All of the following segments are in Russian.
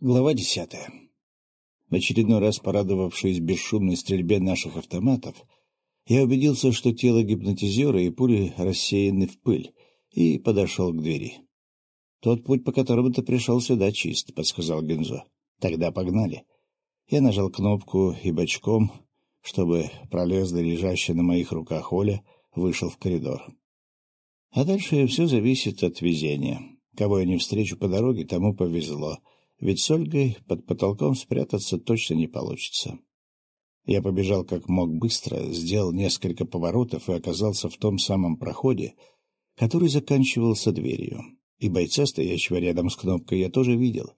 Глава десятая. В очередной раз порадовавшись бесшумной стрельбе наших автоматов, я убедился, что тело гипнотизера и пули рассеяны в пыль, и подошел к двери. — Тот путь, по которому ты пришел сюда, чист, — подсказал Гензо. — Тогда погнали. Я нажал кнопку и бочком, чтобы пролезла лежащая на моих руках Оля, вышел в коридор. А дальше все зависит от везения. Кого я не встречу по дороге, тому повезло — ведь с Ольгой под потолком спрятаться точно не получится. Я побежал как мог быстро, сделал несколько поворотов и оказался в том самом проходе, который заканчивался дверью. И бойца, стоящего рядом с кнопкой, я тоже видел.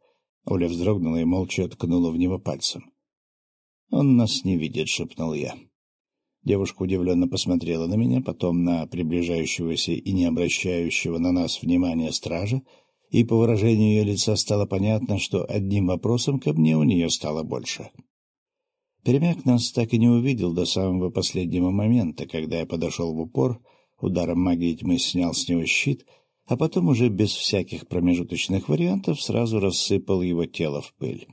Оля вздрогнула и молча ткнула в него пальцем. — Он нас не видит, — шепнул я. Девушка удивленно посмотрела на меня, потом на приближающегося и не обращающего на нас внимания стража, и по выражению ее лица стало понятно, что одним вопросом ко мне у нее стало больше. Перемяк нас так и не увидел до самого последнего момента, когда я подошел в упор, ударом магии тьмы снял с него щит, а потом уже без всяких промежуточных вариантов сразу рассыпал его тело в пыль.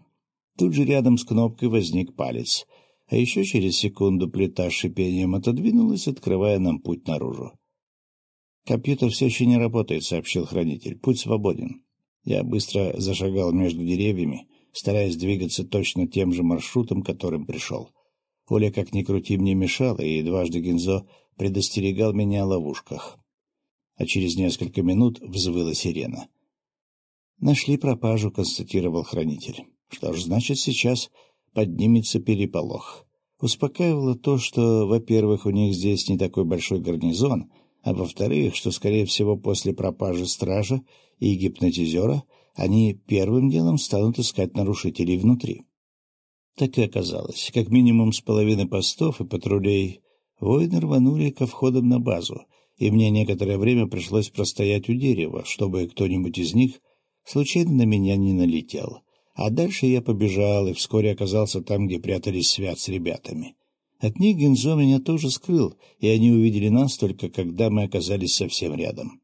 Тут же рядом с кнопкой возник палец, а еще через секунду плита шипением отодвинулась, открывая нам путь наружу. «Компьютер все еще не работает», — сообщил хранитель. «Путь свободен». Я быстро зашагал между деревьями, стараясь двигаться точно тем же маршрутом, которым пришел. Оля, как ни крути, мне мешала, и дважды Гензо предостерегал меня о ловушках. А через несколько минут взвыла сирена. «Нашли пропажу», — констатировал хранитель. «Что ж, значит, сейчас поднимется переполох». Успокаивало то, что, во-первых, у них здесь не такой большой гарнизон — а во-вторых, что, скорее всего, после пропажи стража и гипнотизера они первым делом станут искать нарушителей внутри. Так и оказалось. Как минимум с половины постов и патрулей воины рванули ко входам на базу, и мне некоторое время пришлось простоять у дерева, чтобы кто-нибудь из них случайно на меня не налетел. А дальше я побежал и вскоре оказался там, где прятались свят с ребятами. От них Гензо меня тоже скрыл, и они увидели нас только, когда мы оказались совсем рядом.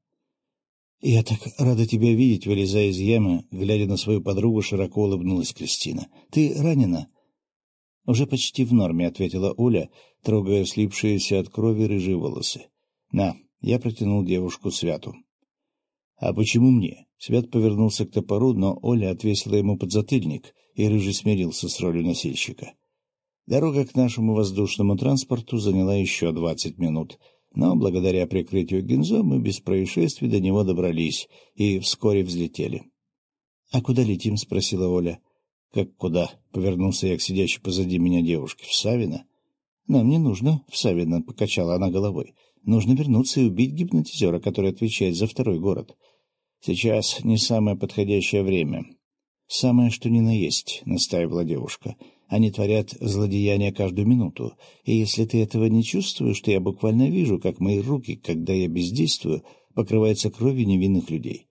— Я так рада тебя видеть, вылезая из ямы, глядя на свою подругу, широко улыбнулась Кристина. — Ты ранена? — Уже почти в норме, — ответила Оля, трогая слипшиеся от крови рыжие волосы. — На, я протянул девушку Святу. — А почему мне? Свят повернулся к топору, но Оля отвесила ему подзатыльник, и Рыжий смирился с ролью носильщика. — Дорога к нашему воздушному транспорту заняла еще двадцать минут, но благодаря прикрытию Гинзо мы без происшествий до него добрались и вскоре взлетели. — А куда летим? — спросила Оля. — Как куда? — повернулся я к сидящей позади меня девушке. — В Савино? — Нам не нужно, — в Савино покачала она головой. — Нужно вернуться и убить гипнотизера, который отвечает за второй город. Сейчас не самое подходящее время. — Самое, что ни на есть, — настаивала девушка. — они творят злодеяния каждую минуту, и если ты этого не чувствуешь, то я буквально вижу, как мои руки, когда я бездействую, покрываются кровью невинных людей.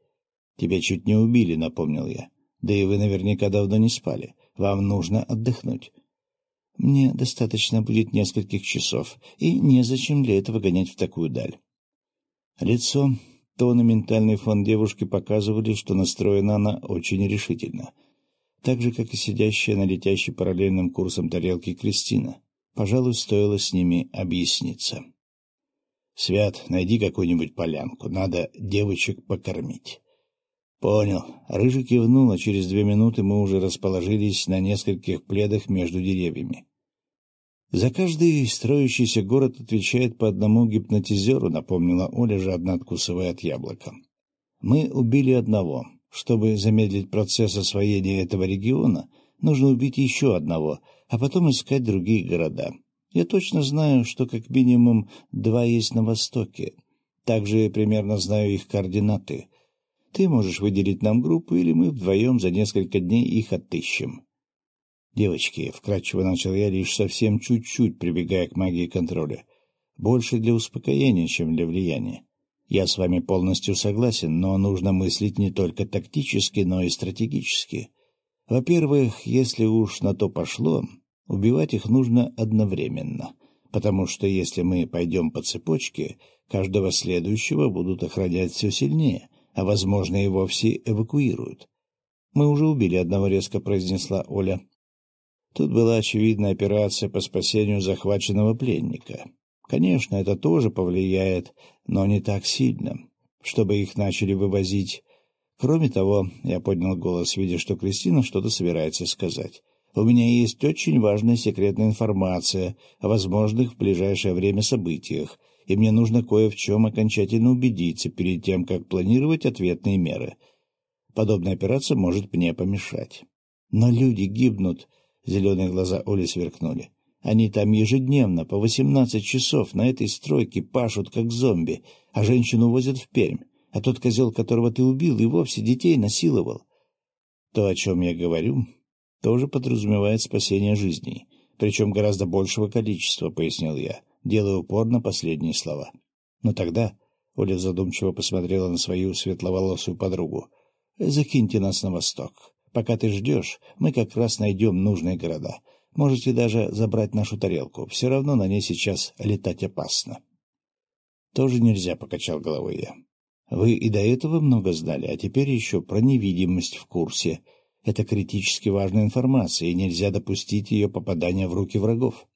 Тебя чуть не убили, — напомнил я. Да и вы наверняка давно не спали. Вам нужно отдохнуть. Мне достаточно будет нескольких часов, и незачем для этого гонять в такую даль. Лицо, тон и ментальный фон девушки показывали, что настроена она очень решительно — так же, как и сидящая на летящей параллельным курсом тарелки Кристина. Пожалуй, стоило с ними объясниться. — Свят, найди какую-нибудь полянку, надо девочек покормить. — Понял. Рыжий кивнул, а через две минуты мы уже расположились на нескольких пледах между деревьями. За каждый строящийся город отвечает по одному гипнотизеру, напомнила Оля, жадно откусывая от яблока. Мы убили одного, чтобы замедлить процесс освоения этого региона, нужно убить еще одного, а потом искать другие города. Я точно знаю, что как минимум два есть на востоке. Также примерно знаю их координаты. Ты можешь выделить нам группу, или мы вдвоем за несколько дней их отыщем. Девочки, вкратчиво начал я лишь совсем чуть-чуть, прибегая к магии контроля. Больше для успокоения, чем для влияния. Я с вами полностью согласен, но нужно мыслить не только тактически, но и стратегически. Во-первых, если уж на то пошло, убивать их нужно одновременно, потому что если мы пойдем по цепочке, каждого следующего будут охранять все сильнее, а, возможно, и вовсе эвакуируют. Мы уже убили одного, — резко произнесла Оля. Тут была очевидная операция по спасению захваченного пленника. Конечно, это тоже повлияет, но не так сильно, чтобы их начали вывозить. Кроме того, я поднял голос, видя, что Кристина что-то собирается сказать. У меня есть очень важная секретная информация о возможных в ближайшее время событиях, и мне нужно кое в чем окончательно убедиться перед тем, как планировать ответные меры. Подобная операция может мне помешать. Но люди гибнут. Зеленые глаза Оли сверкнули. Они там ежедневно по восемнадцать часов на этой стройке пашут, как зомби, а женщину возят в Пермь, а тот козел, которого ты убил, и вовсе детей насиловал. То, о чем я говорю, тоже подразумевает спасение жизней, причем гораздо большего количества, — пояснил я, делая упор на последние слова. Но тогда Оля задумчиво посмотрела на свою светловолосую подругу. — Закиньте нас на восток. Пока ты ждешь, мы как раз найдем нужные города. Можете даже забрать нашу тарелку. Все равно на ней сейчас летать опасно. — Тоже нельзя, — покачал головой я. — Вы и до этого много знали, а теперь еще про невидимость в курсе — это критически важная информация, и нельзя допустить ее попадания в руки врагов.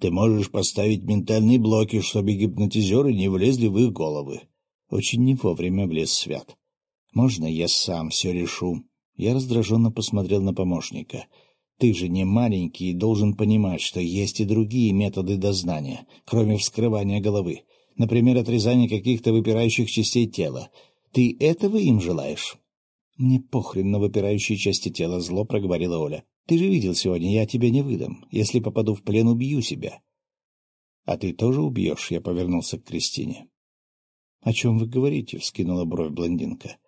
Ты можешь поставить ментальные блоки, чтобы гипнотизеры не влезли в их головы. Очень не вовремя влез Свят. Можно я сам все решу? Я раздраженно посмотрел на помощника. Ты же не маленький и должен понимать, что есть и другие методы дознания, кроме вскрывания головы. Например, отрезания каких-то выпирающих частей тела. Ты этого им желаешь? — Мне похрен на выпирающие части тела, — зло проговорила Оля. — Ты же видел сегодня, я тебя не выдам. Если попаду в плен, убью себя. — А ты тоже убьешь? — я повернулся к Кристине. — О чем вы говорите? — вскинула бровь блондинка. —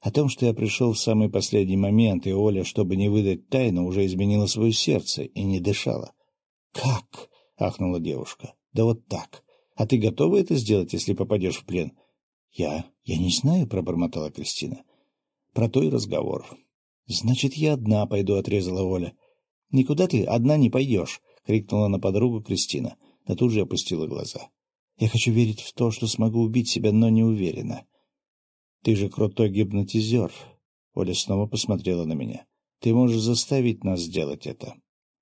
О том, что я пришел в самый последний момент, и Оля, чтобы не выдать тайну, уже изменила свое сердце и не дышала. — Как? — ахнула девушка. — Да вот так. А ты готова это сделать, если попадешь в плен? — Я... я не знаю, — пробормотала Кристина. Про то и разговор. — Значит, я одна пойду, — отрезала Оля. — Никуда ты одна не пойдешь, — крикнула на подругу Кристина, но тут же опустила глаза. — Я хочу верить в то, что смогу убить себя, но не уверена. — Ты же крутой гипнотизер. Оля снова посмотрела на меня. — Ты можешь заставить нас сделать это.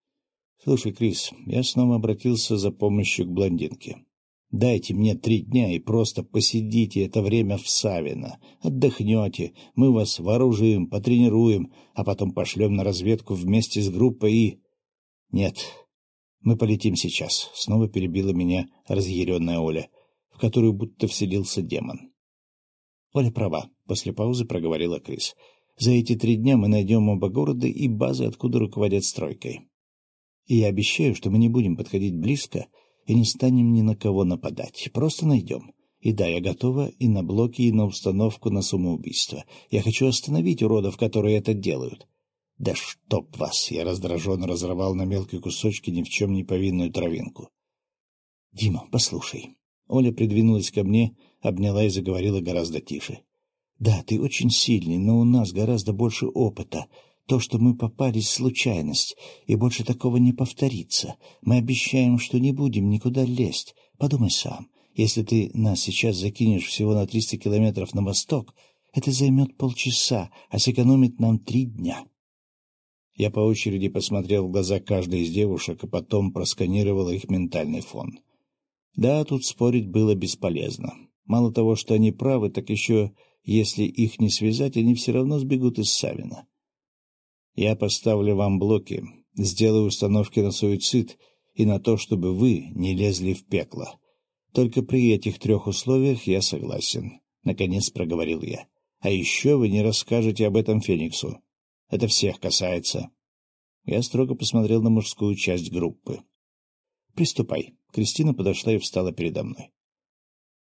— Слушай, Крис, я снова обратился за помощью к блондинке. Дайте мне три дня и просто посидите это время в Савино. Отдохнете, мы вас вооружим, потренируем, а потом пошлем на разведку вместе с группой и... Нет, мы полетим сейчас, — снова перебила меня разъяренная Оля, в которую будто вселился демон. Оля права, — после паузы проговорила Крис. За эти три дня мы найдем оба города и базы, откуда руководят стройкой. И я обещаю, что мы не будем подходить близко, — и не станем ни на кого нападать. Просто найдем. И да, я готова и на блоки, и на установку на самоубийство. Я хочу остановить уродов, которые это делают. Да чтоб вас! Я раздраженно разорвал на мелкие кусочки ни в чем не повинную травинку. — Дима, послушай. Оля придвинулась ко мне, обняла и заговорила гораздо тише. — Да, ты очень сильный, но у нас гораздо больше опыта. То, что мы попались, — случайность, и больше такого не повторится. Мы обещаем, что не будем никуда лезть. Подумай сам. Если ты нас сейчас закинешь всего на триста километров на восток, это займет полчаса, а сэкономит нам три дня. Я по очереди посмотрел в глаза каждой из девушек, а потом просканировал их ментальный фон. Да, тут спорить было бесполезно. Мало того, что они правы, так еще, если их не связать, они все равно сбегут из Савина. Я поставлю вам блоки, сделаю установки на суицид и на то, чтобы вы не лезли в пекло. Только при этих трех условиях я согласен, — наконец проговорил я. А еще вы не расскажете об этом Фениксу. Это всех касается. Я строго посмотрел на мужскую часть группы. — Приступай. Кристина подошла и встала передо мной. —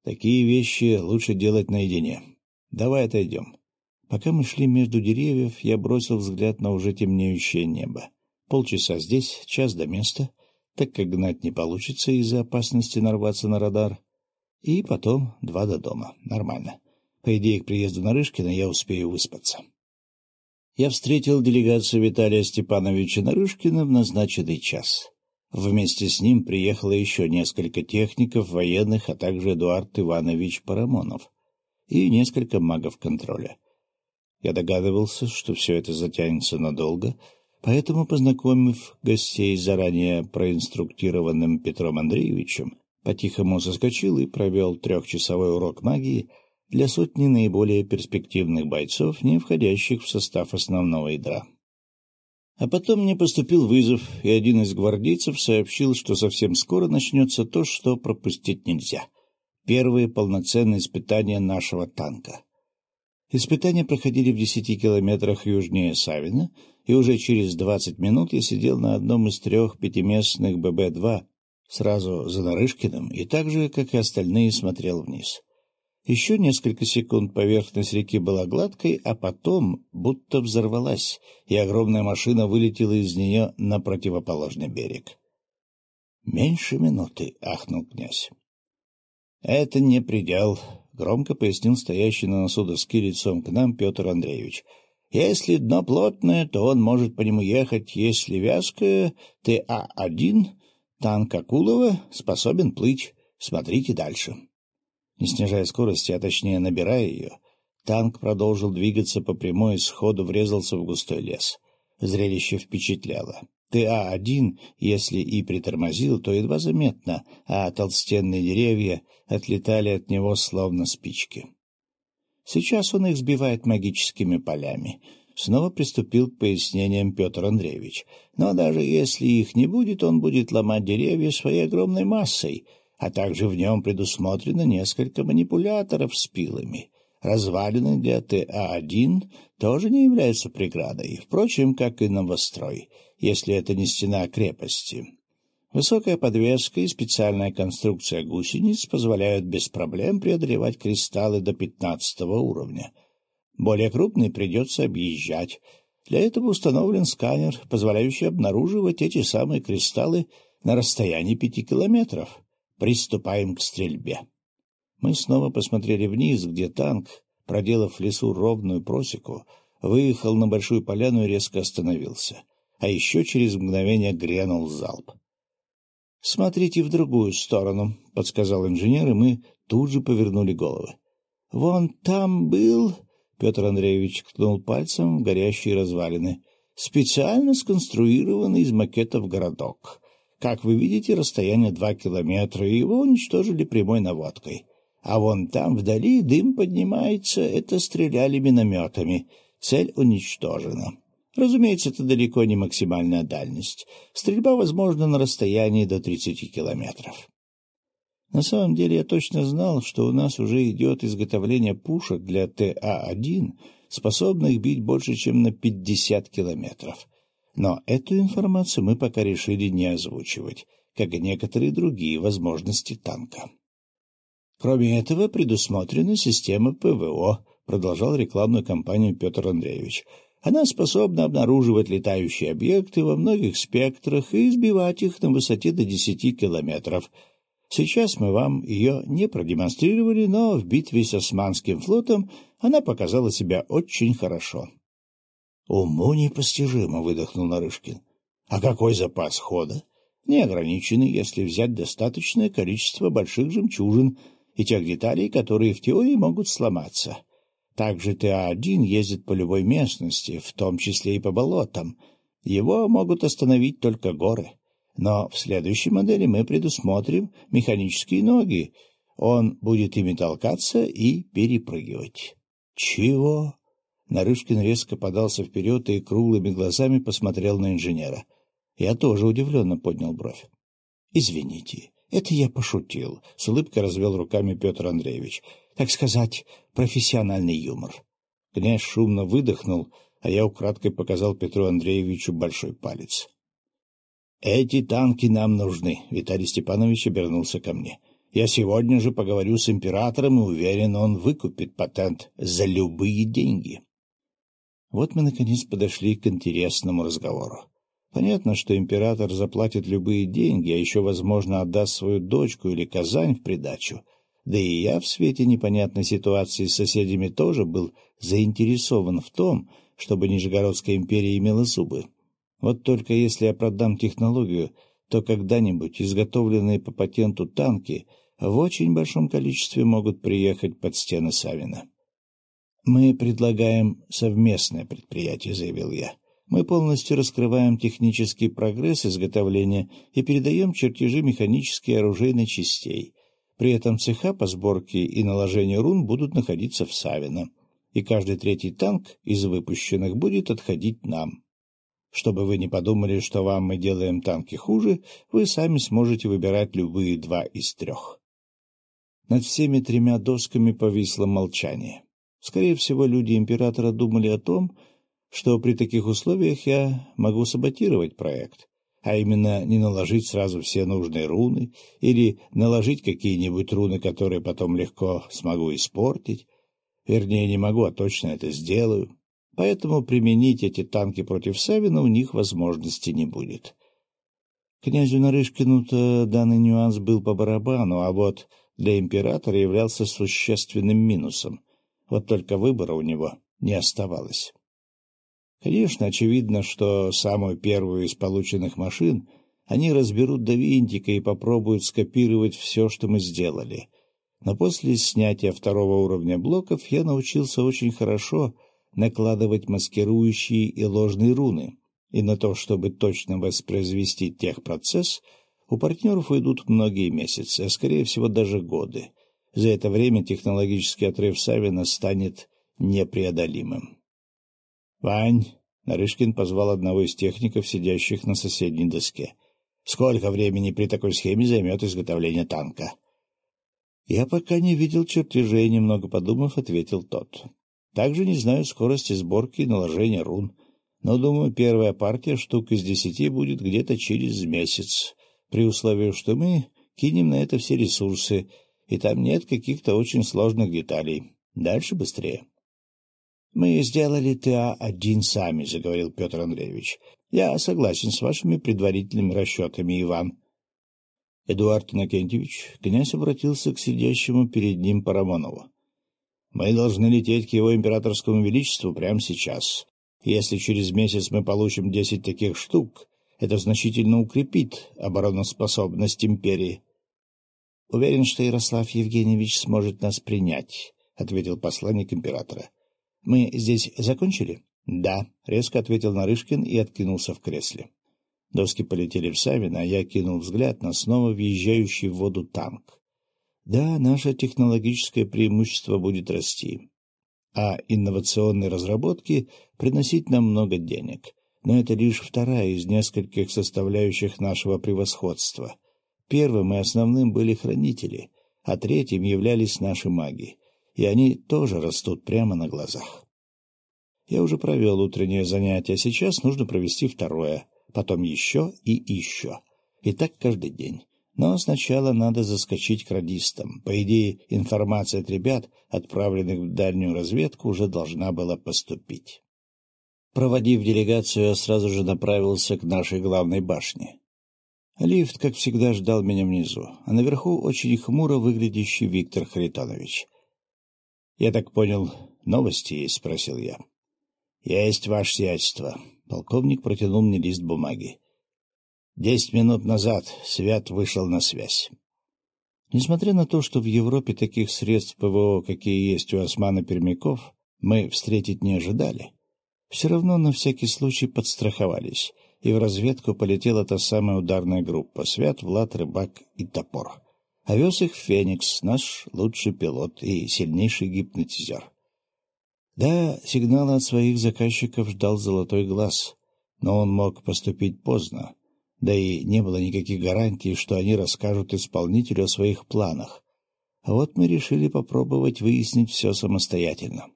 Такие вещи лучше делать наедине. Давай отойдем. Пока мы шли между деревьев, я бросил взгляд на уже темнеющее небо. Полчаса здесь, час до места, так как гнать не получится из-за опасности нарваться на радар. И потом два до дома. Нормально. По идее, к приезду Нарышкина я успею выспаться. Я встретил делегацию Виталия Степановича Нарышкина в назначенный час. Вместе с ним приехало еще несколько техников, военных, а также Эдуард Иванович Парамонов и несколько магов контроля. Я догадывался, что все это затянется надолго, поэтому, познакомив гостей заранее проинструктированным Петром Андреевичем, по-тихому заскочил и провел трехчасовой урок магии для сотни наиболее перспективных бойцов, не входящих в состав основного ядра. А потом мне поступил вызов, и один из гвардейцев сообщил, что совсем скоро начнется то, что пропустить нельзя. Первые полноценные испытания нашего танка. Испытания проходили в десяти километрах южнее Савина, и уже через двадцать минут я сидел на одном из трех пятиместных ББ-2 сразу за Нарышкиным и так же, как и остальные, смотрел вниз. Еще несколько секунд поверхность реки была гладкой, а потом будто взорвалась, и огромная машина вылетела из нее на противоположный берег. — Меньше минуты, — ахнул князь. — Это не предел, — громко пояснил стоящий на носу доски лицом к нам Петр Андреевич. — Если дно плотное, то он может по нему ехать, если вязкое, ТА-1, танк Акулова способен плыть. Смотрите дальше. — не снижая скорости, а точнее набирая ее, танк продолжил двигаться по прямой и сходу врезался в густой лес. Зрелище впечатляло. ТА-1, если и притормозил, то едва заметно, а толстенные деревья отлетали от него словно спички. Сейчас он их сбивает магическими полями. Снова приступил к пояснениям Петр Андреевич. Но даже если их не будет, он будет ломать деревья своей огромной массой — а также в нем предусмотрено несколько манипуляторов с пилами. Развалины для ТА-1 тоже не являются преградой, впрочем, как и новострой, если это не стена крепости. Высокая подвеска и специальная конструкция гусениц позволяют без проблем преодолевать кристаллы до пятнадцатого уровня. Более крупные придется объезжать. Для этого установлен сканер, позволяющий обнаруживать эти самые кристаллы на расстоянии пяти километров. Приступаем к стрельбе. Мы снова посмотрели вниз, где танк, проделав в лесу ровную просеку, выехал на большую поляну и резко остановился. А еще через мгновение грянул залп. — Смотрите в другую сторону, — подсказал инженер, и мы тут же повернули головы. — Вон там был... — Петр Андреевич ткнул пальцем в горящие развалины. — Специально сконструированный из макетов городок. Как вы видите, расстояние два километра, и его уничтожили прямой наводкой. А вон там вдали дым поднимается, это стреляли минометами. Цель уничтожена. Разумеется, это далеко не максимальная дальность. Стрельба возможна на расстоянии до 30 километров. На самом деле я точно знал, что у нас уже идет изготовление пушек для ТА-1, способных бить больше, чем на 50 километров. Но эту информацию мы пока решили не озвучивать, как и некоторые другие возможности танка. Кроме этого, предусмотрена система ПВО, продолжал рекламную кампанию Петр Андреевич. Она способна обнаруживать летающие объекты во многих спектрах и избивать их на высоте до 10 километров. Сейчас мы вам ее не продемонстрировали, но в битве с Османским флотом она показала себя очень хорошо. — Уму непостижимо, — выдохнул Нарышкин. — А какой запас хода? Неограниченный, если взять достаточное количество больших жемчужин и тех деталей, которые в теории могут сломаться. Также ТА-1 ездит по любой местности, в том числе и по болотам. Его могут остановить только горы. Но в следующей модели мы предусмотрим механические ноги. Он будет ими толкаться и перепрыгивать. — Чего? Нарышкин резко подался вперед и круглыми глазами посмотрел на инженера. Я тоже удивленно поднял бровь. — Извините, это я пошутил, — с улыбкой развел руками Петр Андреевич. — Так сказать, профессиональный юмор. Князь шумно выдохнул, а я украдкой показал Петру Андреевичу большой палец. — Эти танки нам нужны, — Виталий Степанович обернулся ко мне. — Я сегодня же поговорю с императором и уверен, он выкупит патент за любые деньги. Вот мы, наконец, подошли к интересному разговору. Понятно, что император заплатит любые деньги, а еще, возможно, отдаст свою дочку или Казань в придачу. Да и я в свете непонятной ситуации с соседями тоже был заинтересован в том, чтобы Нижегородская империя имела зубы. Вот только если я продам технологию, то когда-нибудь изготовленные по патенту танки в очень большом количестве могут приехать под стены Савина. «Мы предлагаем совместное предприятие», — заявил я. «Мы полностью раскрываем технический прогресс изготовления и передаем чертежи механической и оружейной частей. При этом цеха по сборке и наложению рун будут находиться в Савино, и каждый третий танк из выпущенных будет отходить нам. Чтобы вы не подумали, что вам мы делаем танки хуже, вы сами сможете выбирать любые два из трех». Над всеми тремя досками повисло молчание. Скорее всего, люди императора думали о том, что при таких условиях я могу саботировать проект, а именно не наложить сразу все нужные руны или наложить какие-нибудь руны, которые потом легко смогу испортить. Вернее, не могу, а точно это сделаю. Поэтому применить эти танки против Савина у них возможности не будет. Князю Нарышкину-то данный нюанс был по барабану, а вот для императора являлся существенным минусом. Вот только выбора у него не оставалось. Конечно, очевидно, что самую первую из полученных машин они разберут до винтика и попробуют скопировать все, что мы сделали. Но после снятия второго уровня блоков я научился очень хорошо накладывать маскирующие и ложные руны, и на то, чтобы точно воспроизвести техпроцесс, у партнеров уйдут многие месяцы, а скорее всего даже годы. За это время технологический отрыв Савина станет непреодолимым. — Вань! — Нарышкин позвал одного из техников, сидящих на соседней доске. — Сколько времени при такой схеме займет изготовление танка? — Я пока не видел чертежей, немного подумав, ответил тот. — Также не знаю скорости сборки и наложения рун, но, думаю, первая партия штук из десяти будет где-то через месяц, при условии, что мы кинем на это все ресурсы — и там нет каких-то очень сложных деталей. Дальше быстрее. — Мы сделали ТА-1 сами, — заговорил Петр Андреевич. — Я согласен с вашими предварительными расчетами, Иван. Эдуард Иннокентьевич, князь обратился к сидящему перед ним Парамонову. — Мы должны лететь к его императорскому величеству прямо сейчас. Если через месяц мы получим десять таких штук, это значительно укрепит обороноспособность империи. — Уверен, что Ярослав Евгеньевич сможет нас принять, — ответил посланник императора. — Мы здесь закончили? — Да, — резко ответил Нарышкин и откинулся в кресле. Доски полетели в Савина, а я кинул взгляд на снова въезжающий в воду танк. Да, наше технологическое преимущество будет расти, а инновационные разработки приносить нам много денег. Но это лишь вторая из нескольких составляющих нашего превосходства — Первым и основным были хранители, а третьим являлись наши маги, и они тоже растут прямо на глазах. Я уже провел утреннее занятие, сейчас нужно провести второе, потом еще и еще. И так каждый день. Но сначала надо заскочить к радистам. По идее, информация от ребят, отправленных в дальнюю разведку, уже должна была поступить. Проводив делегацию, я сразу же направился к нашей главной башне. Лифт, как всегда, ждал меня внизу, а наверху очень хмуро выглядящий Виктор Харитонович. — Я так понял, новости есть? — спросил я. — Есть, ваше сиятельство. Полковник протянул мне лист бумаги. Десять минут назад Свят вышел на связь. Несмотря на то, что в Европе таких средств ПВО, какие есть у османа-пермяков, мы встретить не ожидали, все равно на всякий случай подстраховались — и в разведку полетела та самая ударная группа — Свят, Влад, Рыбак и Топор. А вез их Феникс, наш лучший пилот и сильнейший гипнотизер. Да, сигналы от своих заказчиков ждал золотой глаз, но он мог поступить поздно, да и не было никаких гарантий, что они расскажут исполнителю о своих планах. А вот мы решили попробовать выяснить все самостоятельно.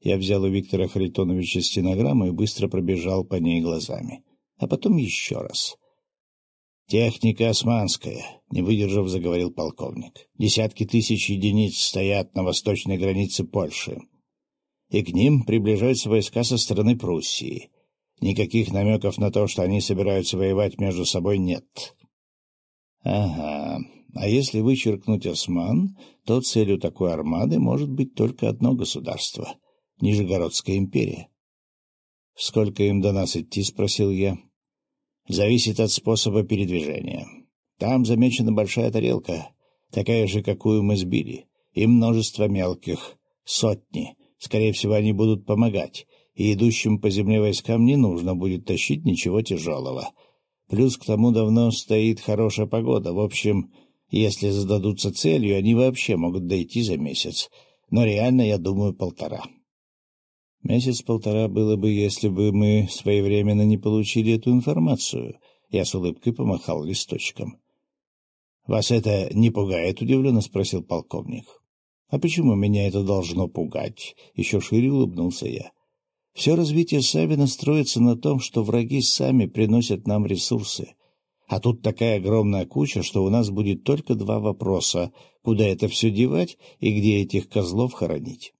Я взял у Виктора Харитоновича стенограмму и быстро пробежал по ней глазами а потом еще раз. — Техника османская, — не выдержав, заговорил полковник. — Десятки тысяч единиц стоят на восточной границе Польши. И к ним приближаются войска со стороны Пруссии. Никаких намеков на то, что они собираются воевать между собой, нет. — Ага. А если вычеркнуть осман, то целью такой армады может быть только одно государство — Нижегородская империя. — Сколько им до нас идти? — спросил я. — Зависит от способа передвижения. Там замечена большая тарелка, такая же, какую мы сбили, и множество мелких, сотни, Скорее всего, они будут помогать, и идущим по земле войскам не нужно будет тащить ничего тяжелого. Плюс к тому давно стоит хорошая погода. В общем, если зададутся целью, они вообще могут дойти за месяц. Но реально, я думаю, полтора. Месяц-полтора было бы, если бы мы своевременно не получили эту информацию. Я с улыбкой помахал листочком. — Вас это не пугает? — удивленно спросил полковник. — А почему меня это должно пугать? — еще шире улыбнулся я. Все развитие Савина строится на том, что враги сами приносят нам ресурсы. А тут такая огромная куча, что у нас будет только два вопроса — куда это все девать и где этих козлов хоронить.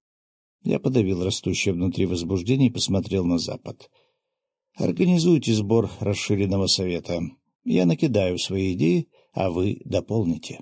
Я подавил растущее внутри возбуждение и посмотрел на запад. Организуйте сбор расширенного совета. Я накидаю свои идеи, а вы дополните.